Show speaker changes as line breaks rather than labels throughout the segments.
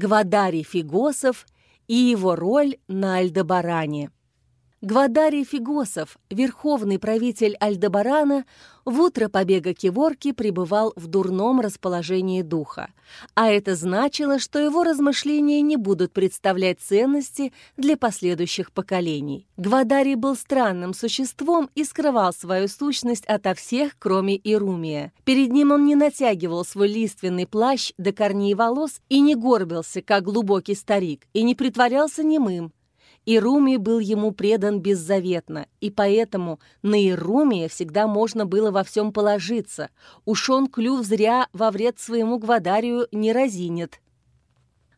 Гвадарий Фигосов и его роль на Альдебаране. Гвадарий Фигосов, верховный правитель Альдебарана, в утро побега Киворки пребывал в дурном расположении духа, а это значило, что его размышления не будут представлять ценности для последующих поколений. Гвадарий был странным существом и скрывал свою сущность ото всех, кроме Ирумия. Перед ним он не натягивал свой лиственный плащ до корней волос и не горбился, как глубокий старик, и не притворялся немым, Ируми был ему предан беззаветно, и поэтому на Ирумия всегда можно было во всем положиться. Уж он клюв зря во вред своему гвадарию не разинет.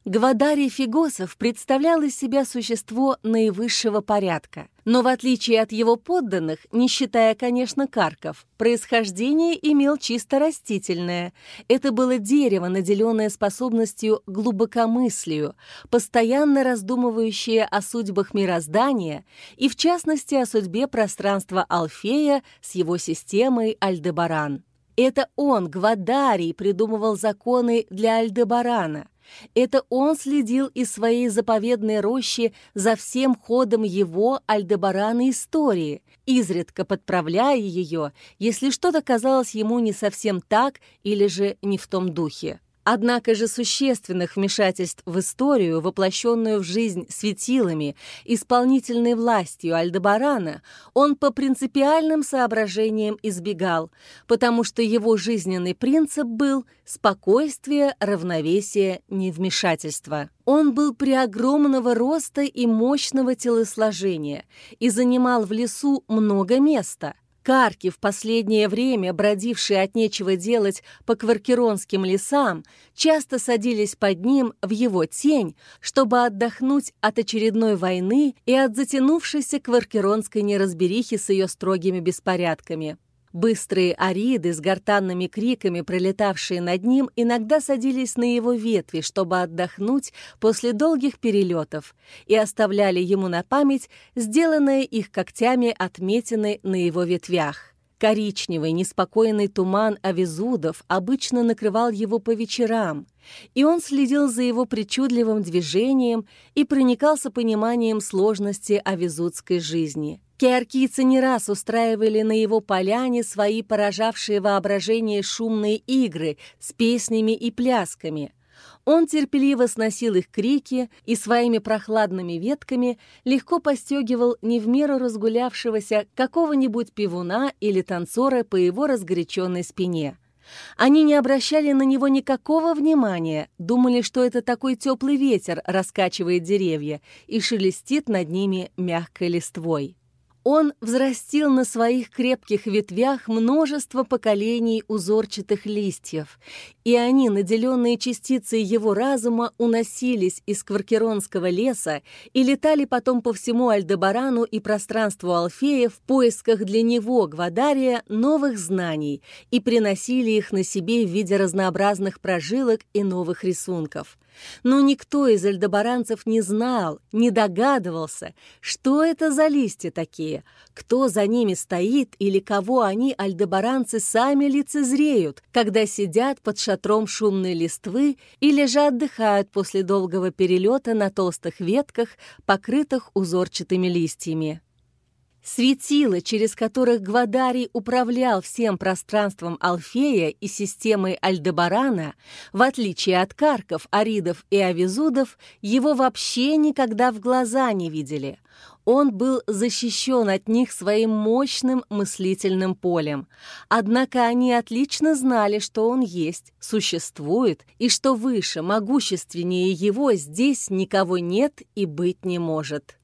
Гвадарий Фигосов представлял из себя существо наивысшего порядка. Но в отличие от его подданных, не считая, конечно, карков, происхождение имел чисто растительное. Это было дерево, наделенное способностью глубокомыслию, постоянно раздумывающее о судьбах мироздания и, в частности, о судьбе пространства Алфея с его системой Альдебаран. Это он, Гвадарий, придумывал законы для Альдебарана. Это он следил из своей заповедной рощи за всем ходом его Альдебарана истории, изредка подправляя ее, если что-то казалось ему не совсем так или же не в том духе. Однако же существенных вмешательств в историю, воплощенную в жизнь светилами, исполнительной властью Альдебарана, он по принципиальным соображениям избегал, потому что его жизненный принцип был спокойствие, равновесие, невмешательство. Он был преогромного роста и мощного телосложения и занимал в лесу много места – Карки, в последнее время бродившие от нечего делать по кваркеронским лесам, часто садились под ним в его тень, чтобы отдохнуть от очередной войны и от затянувшейся кваркеронской неразберихи с ее строгими беспорядками. Быстрые ариды с гортанными криками, пролетавшие над ним, иногда садились на его ветви, чтобы отдохнуть после долгих перелетов, и оставляли ему на память сделанные их когтями отметины на его ветвях. Коричневый, неспокойный туман авизудов обычно накрывал его по вечерам, и он следил за его причудливым движением и проникался пониманием сложности авизудской жизни. Киаркийцы не раз устраивали на его поляне свои поражавшие воображение шумные игры с песнями и плясками. Он терпеливо сносил их крики и своими прохладными ветками легко постегивал не в меру разгулявшегося какого-нибудь пивуна или танцора по его разгоряченной спине. Они не обращали на него никакого внимания, думали, что это такой теплый ветер раскачивает деревья и шелестит над ними мягкой листвой. Он взрастил на своих крепких ветвях множество поколений узорчатых листьев, и они, наделенные частицей его разума, уносились из Кваркеронского леса и летали потом по всему Альдебарану и пространству Алфея в поисках для него, Гвадария, новых знаний и приносили их на себе в виде разнообразных прожилок и новых рисунков. Но никто из альдебаранцев не знал, не догадывался, что это за листья такие, кто за ними стоит или кого они, альдебаранцы, сами лицезреют, когда сидят под шатром шумной листвы или же отдыхают после долгого перелета на толстых ветках, покрытых узорчатыми листьями. Светила, через которых Гвадарий управлял всем пространством Алфея и системой Альдебарана, в отличие от карков, аридов и авизудов, его вообще никогда в глаза не видели. Он был защищен от них своим мощным мыслительным полем. Однако они отлично знали, что он есть, существует, и что выше, могущественнее его здесь никого нет и быть не может.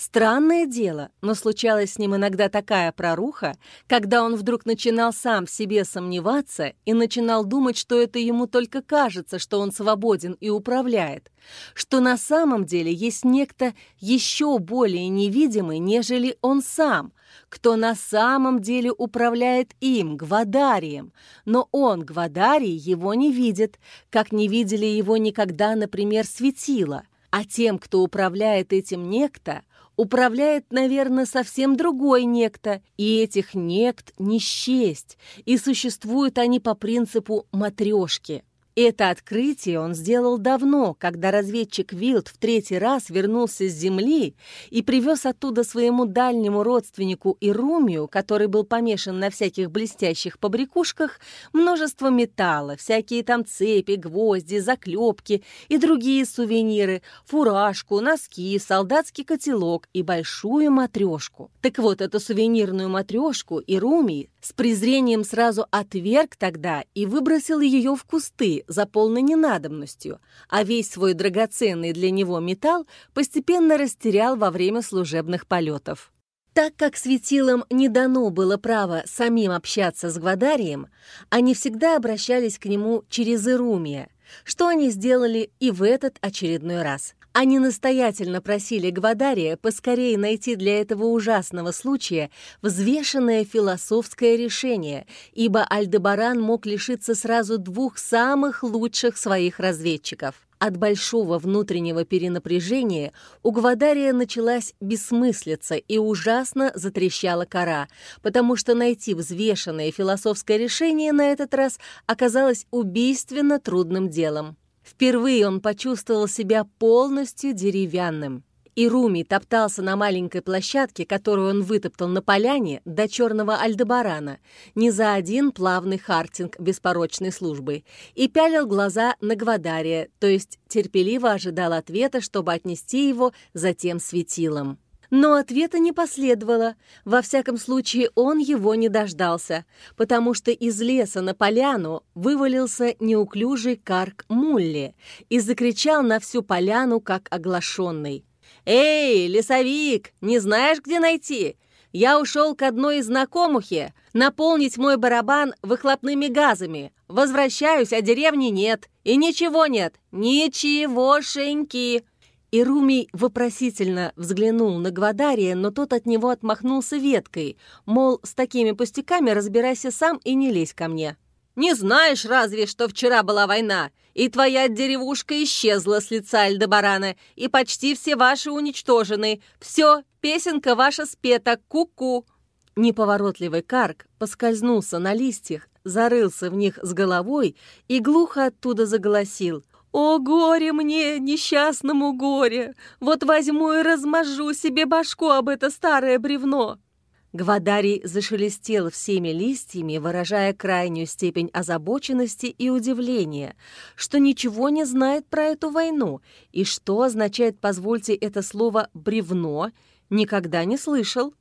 Странное дело, но случалась с ним иногда такая проруха, когда он вдруг начинал сам в себе сомневаться и начинал думать, что это ему только кажется, что он свободен и управляет, что на самом деле есть некто еще более невидимый, нежели он сам, кто на самом деле управляет им, Гвадарием, но он, Гвадарий, его не видит, как не видели его никогда, например, светила, а тем, кто управляет этим некто, управляет, наверное, совсем другой некто, и этих нект не счесть, и существуют они по принципу матрешки. Это открытие он сделал давно, когда разведчик Вилд в третий раз вернулся с Земли и привез оттуда своему дальнему родственнику Ирумию, который был помешан на всяких блестящих побрякушках, множество металла, всякие там цепи, гвозди, заклепки и другие сувениры, фуражку, носки, солдатский котелок и большую матрешку. Так вот, эту сувенирную матрешку Ирумий с презрением сразу отверг тогда и выбросил ее в кусты за полной ненадобностью, а весь свой драгоценный для него металл постепенно растерял во время служебных полетов. Так как светилам не дано было право самим общаться с Гвадарием, они всегда обращались к нему через Ирумия, что они сделали и в этот очередной раз. Они настоятельно просили Гвадария поскорее найти для этого ужасного случая взвешенное философское решение, ибо Альдебаран мог лишиться сразу двух самых лучших своих разведчиков. От большого внутреннего перенапряжения у Гвадария началась бессмыслица и ужасно затрещала кора, потому что найти взвешенное философское решение на этот раз оказалось убийственно трудным делом. Впервые он почувствовал себя полностью деревянным. И Руми топтался на маленькой площадке, которую он вытоптал на поляне до черного альдебарана, не за один плавный хартинг беспорочной службы, и пялил глаза на Гвадария, то есть терпеливо ожидал ответа, чтобы отнести его за тем светилом. Но ответа не последовало. Во всяком случае, он его не дождался, потому что из леса на поляну вывалился неуклюжий карк Мулли и закричал на всю поляну, как оглашенный. «Эй, лесовик, не знаешь, где найти? Я ушел к одной из знакомухи наполнить мой барабан выхлопными газами. Возвращаюсь, а деревни нет. И ничего нет. Ничегошеньки!» И Румий вопросительно взглянул на Гвадария, но тот от него отмахнулся веткой, мол, с такими пустяками разбирайся сам и не лезь ко мне. «Не знаешь разве, что вчера была война, и твоя деревушка исчезла с лица Альдебарана, и почти все ваши уничтожены. Все, песенка ваша спета, ку-ку!» Неповоротливый карк поскользнулся на листьях, зарылся в них с головой и глухо оттуда заголосил. «О, горе мне, несчастному горе! Вот возьму и размажу себе башку об это старое бревно!» Гвадарий зашелестел всеми листьями, выражая крайнюю степень озабоченности и удивления, что ничего не знает про эту войну, и что означает, позвольте это слово «бревно», никогда не слышал.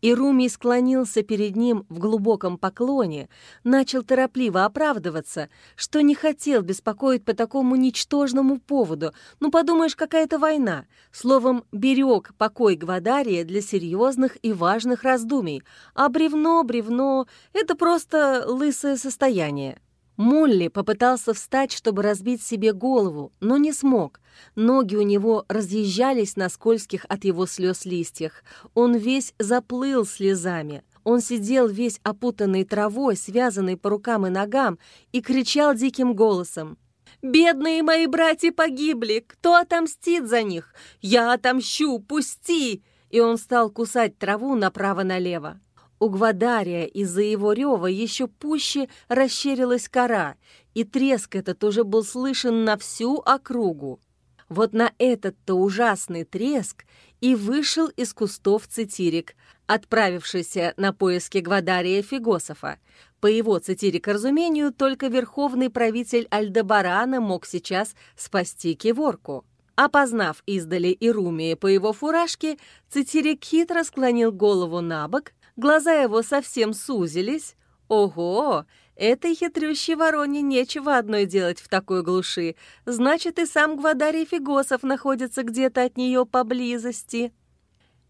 И Руми склонился перед ним в глубоком поклоне, начал торопливо оправдываться, что не хотел беспокоить по такому ничтожному поводу. Ну, подумаешь, какая-то война. Словом, берег покой Гвадария для серьезных и важных раздумий. А бревно, бревно — это просто лысое состояние. Молли попытался встать, чтобы разбить себе голову, но не смог. Ноги у него разъезжались на скользких от его слез листьях. Он весь заплыл слезами. Он сидел весь опутанный травой, связанный по рукам и ногам, и кричал диким голосом. «Бедные мои братья погибли! Кто отомстит за них? Я отомщу! Пусти!» И он стал кусать траву направо-налево. У Гвадария из-за его рева еще пуще расщерилась кора, и треск этот уже был слышен на всю округу. Вот на этот-то ужасный треск и вышел из кустов цитирик, отправившийся на поиски Гвадария Фигософа. По его цитирик-разумению, только верховный правитель Альдебарана мог сейчас спасти Киворку. Опознав издали Ирумия по его фуражке, цитирик хитро склонил голову на бок, Глаза его совсем сузились. Ого, этой хитрющей вороне нечего одной делать в такой глуши. Значит, и сам Гвадарий Фигосов находится где-то от нее поблизости.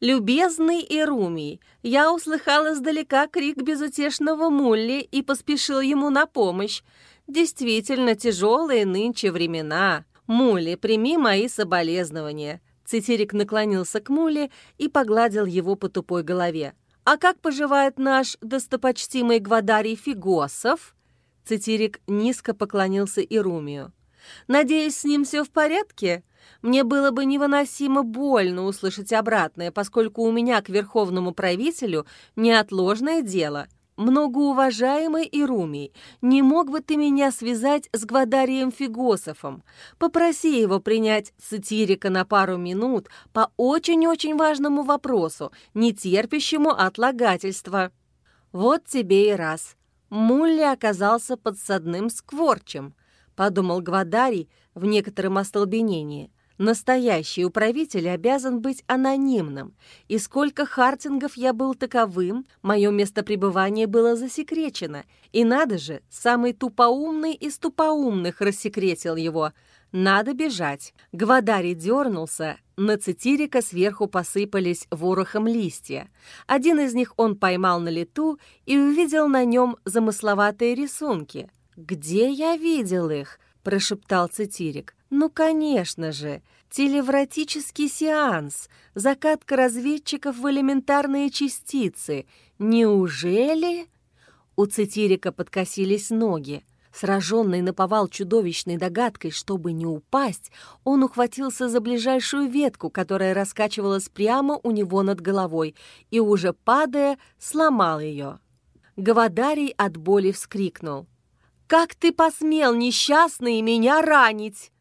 «Любезный Ирумий, я услыхал издалека крик безутешного Мулли и поспешил ему на помощь. Действительно тяжелые нынче времена. Мулли, прими мои соболезнования». Цитирик наклонился к Муле и погладил его по тупой голове. «А как поживает наш достопочтимый Гвадарий Фигосов?» Цитирик низко поклонился Ирумию. «Надеюсь, с ним все в порядке? Мне было бы невыносимо больно услышать обратное, поскольку у меня к верховному правителю неотложное дело. Многоуважаемый Ирумий, не мог бы ты меня связать с Гвадарием Фигософом? Попроси его принять сатирика на пару минут по очень-очень важному вопросу, не терпящему отлагательства». «Вот тебе и раз. Мулли оказался подсадным скворчем», — подумал Гвадарий в некотором остолбенении. Настоящий управитель обязан быть анонимным, и сколько хартингов я был таковым, мое место пребывания было засекречено. И надо же, самый тупоумный из тупоумных рассекретил его. Надо бежать. Гвадарий дернулся, на цитирика сверху посыпались ворохом листья. Один из них он поймал на лету и увидел на нем замысловатые рисунки. «Где я видел их?» — прошептал цитирик. Ну, конечно же, телевратический сеанс, закатка разведчиков в элементарные частицы. Неужели? У Цитирика подкосились ноги. Сраженный наповал чудовищной догадкой, чтобы не упасть, он ухватился за ближайшую ветку, которая раскачивалась прямо у него над головой, и, уже падая, сломал ее. Гавадарий от боли вскрикнул. «Как ты посмел, несчастный, меня ранить?»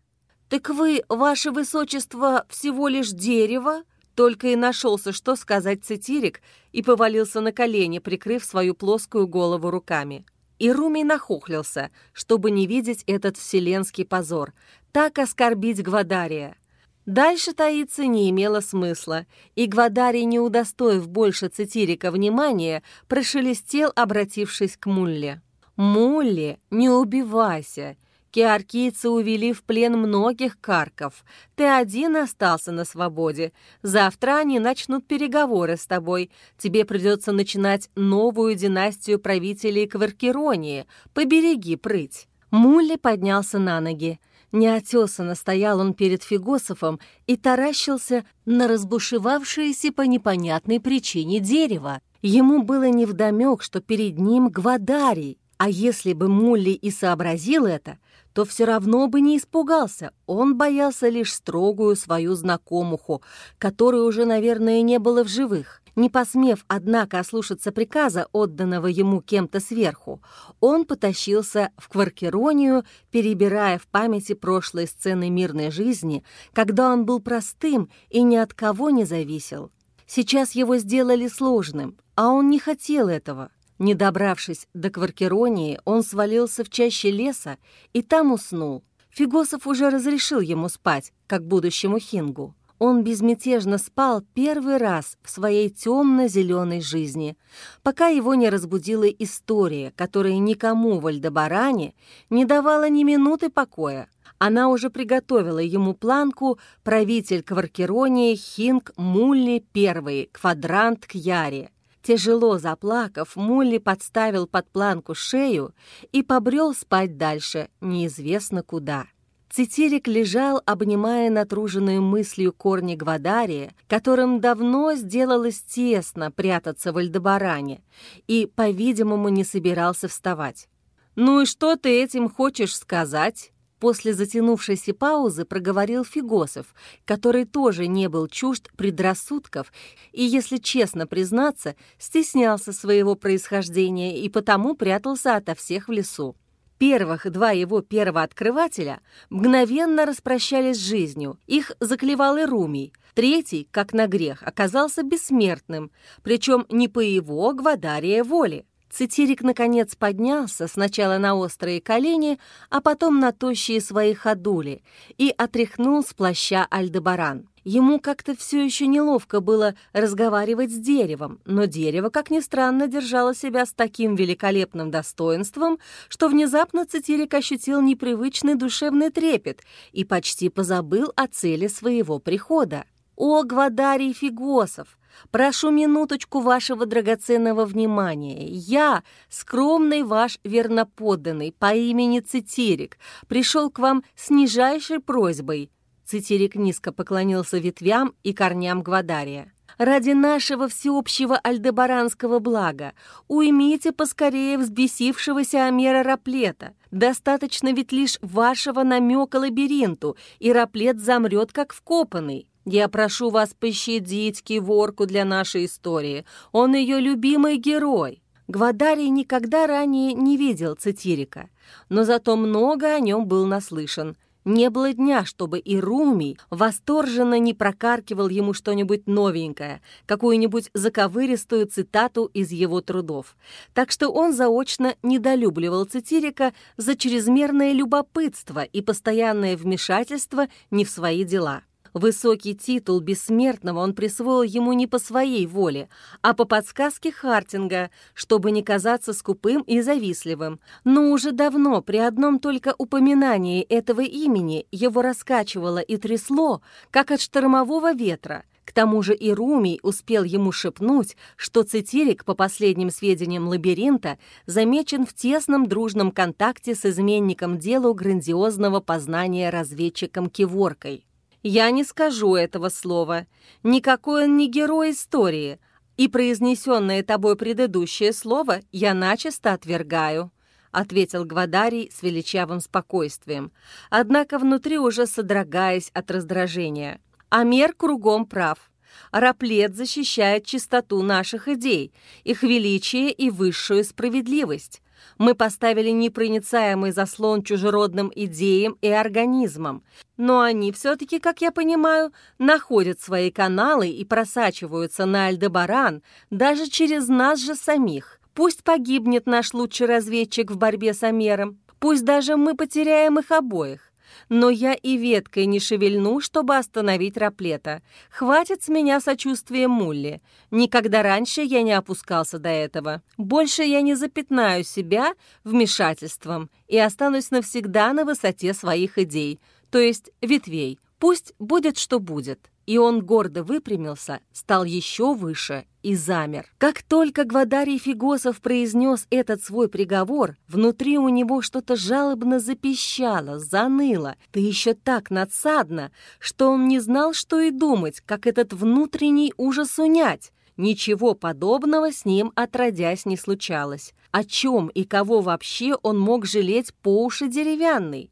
«Так вы, ваше высочество, всего лишь дерево?» Только и нашелся, что сказать цитирик, и повалился на колени, прикрыв свою плоскую голову руками. И Румий нахохлился, чтобы не видеть этот вселенский позор, так оскорбить Гвадария. Дальше таиться не имело смысла, и Гвадарий, не удостоив больше цитирика внимания, прошелестел, обратившись к Мулле. «Мулле, не убивайся!» Киаркийцы увели в плен многих карков. Ты один остался на свободе. Завтра они начнут переговоры с тобой. Тебе придется начинать новую династию правителей Кваркеронии. Побереги прыть». Мулли поднялся на ноги. Неотесанно стоял он перед Фигософом и таращился на разбушевавшееся по непонятной причине дерево. Ему было невдомек, что перед ним Гвадарий. А если бы Мулли и сообразил это, то все равно бы не испугался. Он боялся лишь строгую свою знакомуху, которой уже, наверное, не было в живых. Не посмев, однако, ослушаться приказа, отданного ему кем-то сверху, он потащился в кваркеронию, перебирая в памяти прошлые сцены мирной жизни, когда он был простым и ни от кого не зависел. Сейчас его сделали сложным, а он не хотел этого. Не добравшись до Кваркеронии, он свалился в чаще леса и там уснул. Фигосов уже разрешил ему спать, как будущему хингу. Он безмятежно спал первый раз в своей темно-зеленой жизни, пока его не разбудила история, которая никому в Альдебаране не давала ни минуты покоя. Она уже приготовила ему планку правитель Кваркеронии Хинг Мулли I, квадрант Кьяри. Тяжело заплакав, Мулли подставил под планку шею и побрел спать дальше, неизвестно куда. Цитирик лежал, обнимая натруженную мыслью корни Гвадария, которым давно сделалось тесно прятаться в Альдебаране, и, по-видимому, не собирался вставать. «Ну и что ты этим хочешь сказать?» После затянувшейся паузы проговорил Фигосов, который тоже не был чужд предрассудков и, если честно признаться, стеснялся своего происхождения и потому прятался ото всех в лесу. Первых два его первооткрывателя мгновенно распрощались с жизнью, их заклевал и Румий. Третий, как на грех, оказался бессмертным, причем не по его гвадария воли. Цитирик, наконец, поднялся сначала на острые колени, а потом на тощие свои ходули и отряхнул с плаща Альдебаран. Ему как-то все еще неловко было разговаривать с деревом, но дерево, как ни странно, держало себя с таким великолепным достоинством, что внезапно Цитирик ощутил непривычный душевный трепет и почти позабыл о цели своего прихода. «О, Гвадарий Фигосов! Прошу минуточку вашего драгоценного внимания. Я, скромный ваш верноподданный по имени Цитирик, пришел к вам с нижайшей просьбой». Цитирик низко поклонился ветвям и корням Гвадария. «Ради нашего всеобщего альдебаранского блага уймите поскорее взбесившегося Амера Раплета. Достаточно ведь лишь вашего намека лабиринту, и Раплет замрет как вкопанный». Я прошу вас пощадить Киворку для нашей истории. Он ее любимый герой». Гвадарий никогда ранее не видел Цитирика, но зато много о нем был наслышан. Не было дня, чтобы и Румий восторженно не прокаркивал ему что-нибудь новенькое, какую-нибудь заковыристую цитату из его трудов. Так что он заочно недолюбливал Цитирика за чрезмерное любопытство и постоянное вмешательство не в свои дела. Высокий титул бессмертного он присвоил ему не по своей воле, а по подсказке Хартинга, чтобы не казаться скупым и завистливым. Но уже давно при одном только упоминании этого имени его раскачивало и трясло, как от штормового ветра. К тому же и Румий успел ему шепнуть, что Цитирик, по последним сведениям лабиринта, замечен в тесном дружном контакте с изменником делу грандиозного познания разведчиком Киворкой. Я не скажу этого слова. Никакой он не герой истории, и произнесенное тобой предыдущее слово я начисто отвергаю», — ответил Гвадарий с величавым спокойствием, однако внутри уже содрогаясь от раздражения. «Амер кругом прав. Раплет защищает чистоту наших идей, их величие и высшую справедливость. Мы поставили непроницаемый заслон чужеродным идеям и организмам, но они все-таки, как я понимаю, находят свои каналы и просачиваются на Альдебаран даже через нас же самих. Пусть погибнет наш лучший разведчик в борьбе с Амером, пусть даже мы потеряем их обоих но я и веткой не шевельну, чтобы остановить Раплета. Хватит с меня сочувствия Мулли. Никогда раньше я не опускался до этого. Больше я не запятнаю себя вмешательством и останусь навсегда на высоте своих идей, то есть ветвей. Пусть будет, что будет и он гордо выпрямился, стал еще выше и замер. Как только Гвадарий Фигосов произнес этот свой приговор, внутри у него что-то жалобно запищало, заныло, да еще так надсадно, что он не знал, что и думать, как этот внутренний ужас унять. Ничего подобного с ним отродясь не случалось. О чем и кого вообще он мог жалеть по уши деревянный?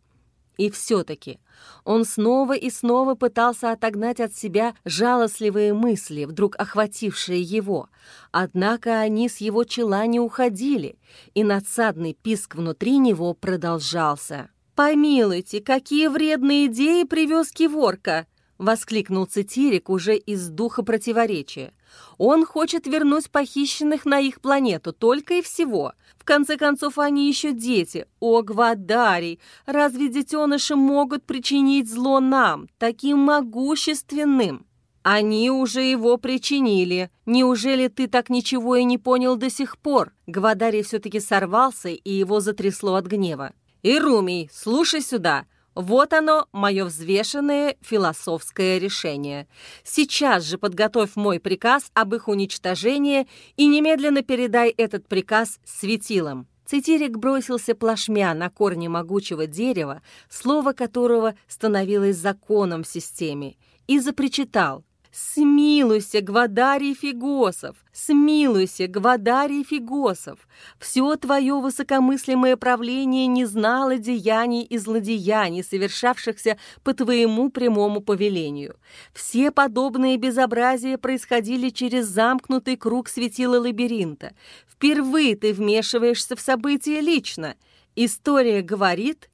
И все-таки он снова и снова пытался отогнать от себя жалостливые мысли, вдруг охватившие его. Однако они с его чела не уходили, и надсадный писк внутри него продолжался. «Помилуйте, какие вредные идеи привез Киворка!» — воскликнул Цитирик уже из духа противоречия. «Он хочет вернуть похищенных на их планету, только и всего конце концов, они еще дети. О, Гвадарий, разве детеныши могут причинить зло нам, таким могущественным? Они уже его причинили. Неужели ты так ничего и не понял до сих пор? Гвадарий все-таки сорвался, и его затрясло от гнева. «Ирумий, слушай сюда!» Вот оно, мое взвешенное философское решение. Сейчас же подготовь мой приказ об их уничтожении и немедленно передай этот приказ светилам». Цитирик бросился плашмя на корни могучего дерева, слово которого становилось законом в системе, и запричитал «Смилуйся, Гвадарий Фигосов! Смилуйся, Гвадарий Фигосов! Все твое высокомыслимое правление не знало деяний и злодеяний, совершавшихся по твоему прямому повелению. Все подобные безобразия происходили через замкнутый круг светила лабиринта. Впервые ты вмешиваешься в события лично. История говорит...»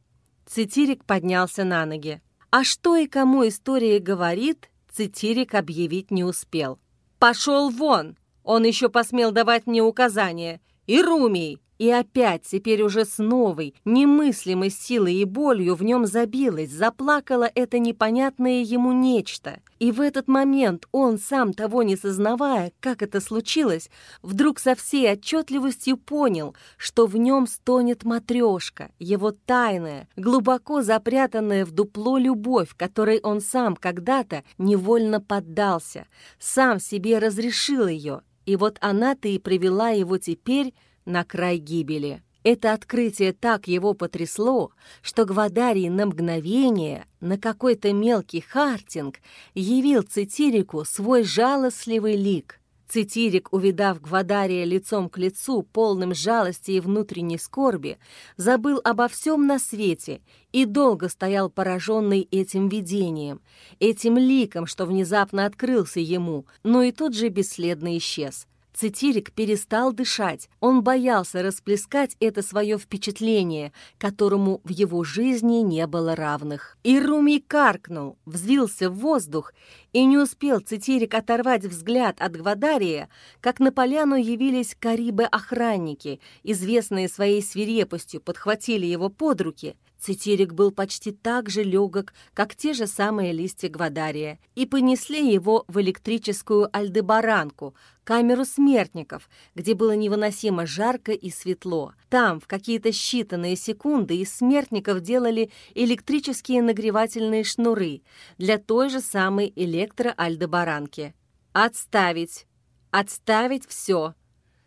Цитирик поднялся на ноги. «А что и кому история говорит, Цитирик объявить не успел. «Пошел вон!» Он еще посмел давать мне указания. «И Румий!» И опять, теперь уже с новой, немыслимой силой и болью в нем забилось, заплакало это непонятное ему нечто. И в этот момент он, сам того не сознавая, как это случилось, вдруг со всей отчетливостью понял, что в нем стонет матрешка, его тайная, глубоко запрятанная в дупло любовь, которой он сам когда-то невольно поддался, сам себе разрешил ее. И вот она-то и привела его теперь на край гибели. Это открытие так его потрясло, что Гвадарий на мгновение, на какой-то мелкий хартинг, явил Цитирику свой жалостливый лик. Цитирик, увидав Гвадария лицом к лицу, полным жалости и внутренней скорби, забыл обо всем на свете и долго стоял пораженный этим видением, этим ликом, что внезапно открылся ему, но и тут же бесследно исчез — Цитирик перестал дышать. Он боялся расплескать это свое впечатление, которому в его жизни не было равных. И Руми каркнул, взвился в воздух, и не успел Цитирик оторвать взгляд от Гвадария, как на поляну явились карибы-охранники, известные своей свирепостью, подхватили его под руки. Цитирик был почти так же легок, как те же самые листья гвадария, и понесли его в электрическую альдебаранку, камеру смертников, где было невыносимо жарко и светло. Там в какие-то считанные секунды из смертников делали электрические нагревательные шнуры для той же самой электроальдебаранки. «Отставить! Отставить все!» —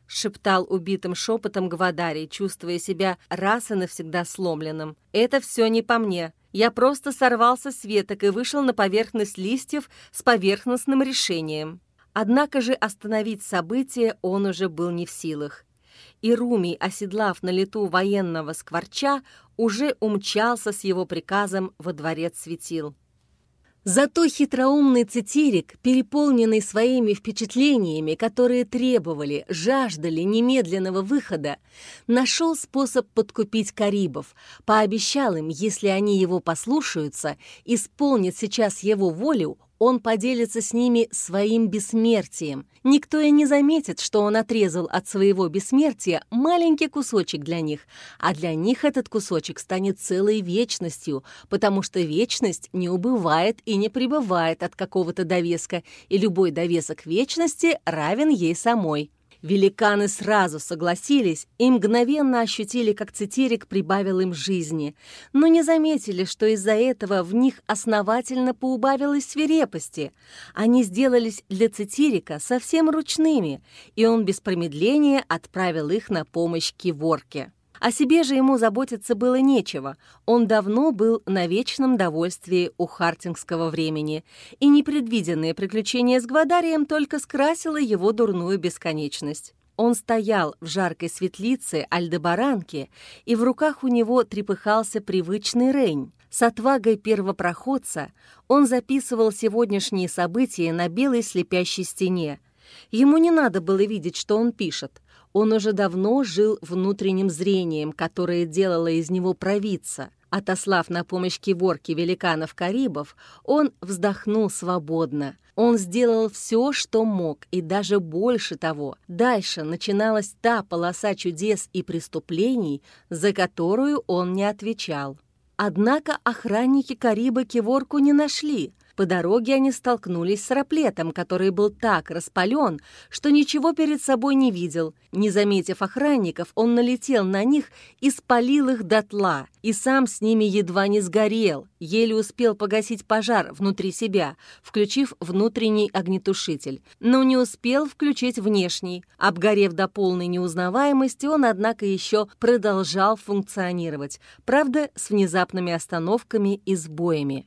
шептал убитым шепотом Гвадарий, чувствуя себя раз и навсегда сломленным. «Это все не по мне. Я просто сорвался с веток и вышел на поверхность листьев с поверхностным решением». Однако же остановить события он уже был не в силах. И Румий, оседлав на лету военного скворча, уже умчался с его приказом во дворец светил. Зато хитроумный цитирик, переполненный своими впечатлениями, которые требовали, жаждали немедленного выхода, нашел способ подкупить карибов, пообещал им, если они его послушаются, исполнят сейчас его волю, он поделится с ними своим бессмертием. Никто и не заметит, что он отрезал от своего бессмертия маленький кусочек для них, а для них этот кусочек станет целой вечностью, потому что вечность не убывает и не пребывает от какого-то довеска, и любой довесок вечности равен ей самой. Великаны сразу согласились и мгновенно ощутили, как цитирик прибавил им жизни, но не заметили, что из-за этого в них основательно поубавилось свирепости. Они сделались для цитирика совсем ручными, и он без промедления отправил их на помощь Киворке. О себе же ему заботиться было нечего. Он давно был на вечном довольствии у хартингского времени, и непредвиденное приключение с Гвадарием только скрасило его дурную бесконечность. Он стоял в жаркой светлице Альдебаранки, и в руках у него трепыхался привычный рень. С отвагой первопроходца он записывал сегодняшние события на белой слепящей стене. Ему не надо было видеть, что он пишет. Он уже давно жил внутренним зрением, которое делало из него провидца. Отослав на помощь киворке великанов-карибов, он вздохнул свободно. Он сделал все, что мог, и даже больше того. Дальше начиналась та полоса чудес и преступлений, за которую он не отвечал. Однако охранники Кариба Киворку не нашли — по дороге они столкнулись с Раплетом, который был так распален, что ничего перед собой не видел. Не заметив охранников, он налетел на них и спалил их дотла, и сам с ними едва не сгорел, еле успел погасить пожар внутри себя, включив внутренний огнетушитель, но не успел включить внешний. Обгорев до полной неузнаваемости, он, однако, еще продолжал функционировать, правда, с внезапными остановками и сбоями.